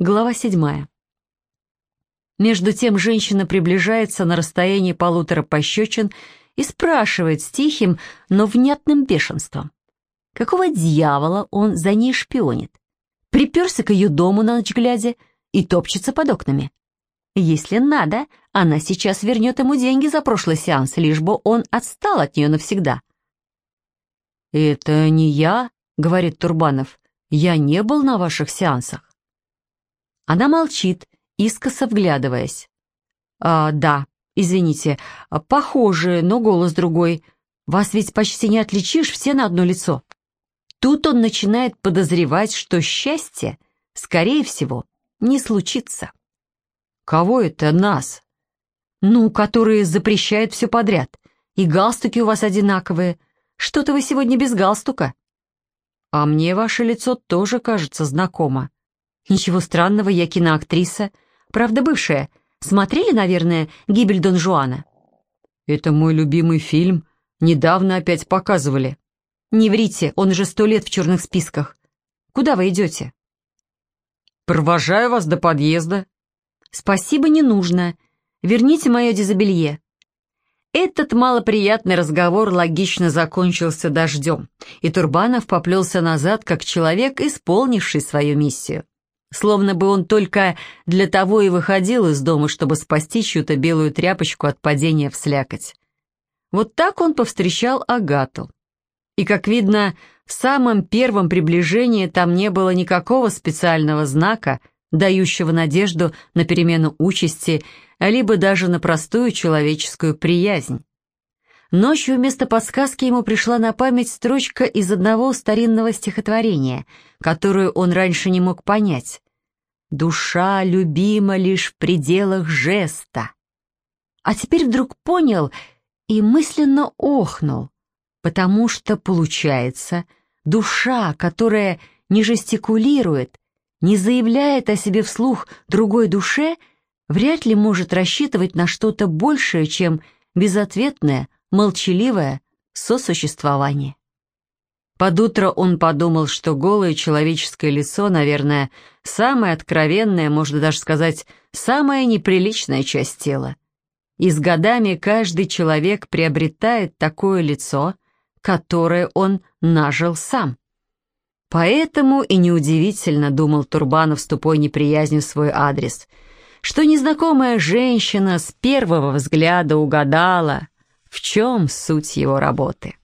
Глава седьмая. Между тем женщина приближается на расстоянии полутора пощечин и спрашивает с тихим, но внятным бешенством. Какого дьявола он за ней шпионит? Приперся к ее дому на ночь глядя и топчется под окнами. Если надо, она сейчас вернет ему деньги за прошлый сеанс, лишь бы он отстал от нее навсегда. «Это не я», — говорит Турбанов. «Я не был на ваших сеансах». Она молчит, искоса вглядываясь. «А, да, извините, похоже, но голос другой. Вас ведь почти не отличишь, все на одно лицо». Тут он начинает подозревать, что счастье, скорее всего, не случится. «Кого это нас?» «Ну, которые запрещают все подряд. И галстуки у вас одинаковые. Что-то вы сегодня без галстука». «А мне ваше лицо тоже кажется знакомо». Ничего странного, я киноактриса. Правда, бывшая. Смотрели, наверное, «Гибель Дон Жуана»?» «Это мой любимый фильм. Недавно опять показывали». «Не врите, он уже сто лет в черных списках. Куда вы идете?» «Провожаю вас до подъезда». «Спасибо, не нужно. Верните мое дизобелье». Этот малоприятный разговор логично закончился дождем, и Турбанов поплелся назад, как человек, исполнивший свою миссию. Словно бы он только для того и выходил из дома, чтобы спасти чью-то белую тряпочку от падения в слякоть. Вот так он повстречал Агату. И, как видно, в самом первом приближении там не было никакого специального знака, дающего надежду на перемену участи, либо даже на простую человеческую приязнь. Ночью вместо подсказки ему пришла на память строчка из одного старинного стихотворения, которую он раньше не мог понять. «Душа любима лишь в пределах жеста». А теперь вдруг понял и мысленно охнул, потому что, получается, душа, которая не жестикулирует, не заявляет о себе вслух другой душе, вряд ли может рассчитывать на что-то большее, чем безответное, молчаливое сосуществование. Под утро он подумал, что голое человеческое лицо, наверное, самая откровенная, можно даже сказать, самая неприличная часть тела. И с годами каждый человек приобретает такое лицо, которое он нажил сам. Поэтому и неудивительно, думал Турбанов с тупой неприязнью свой адрес, что незнакомая женщина с первого взгляда угадала, в чем суть его работы.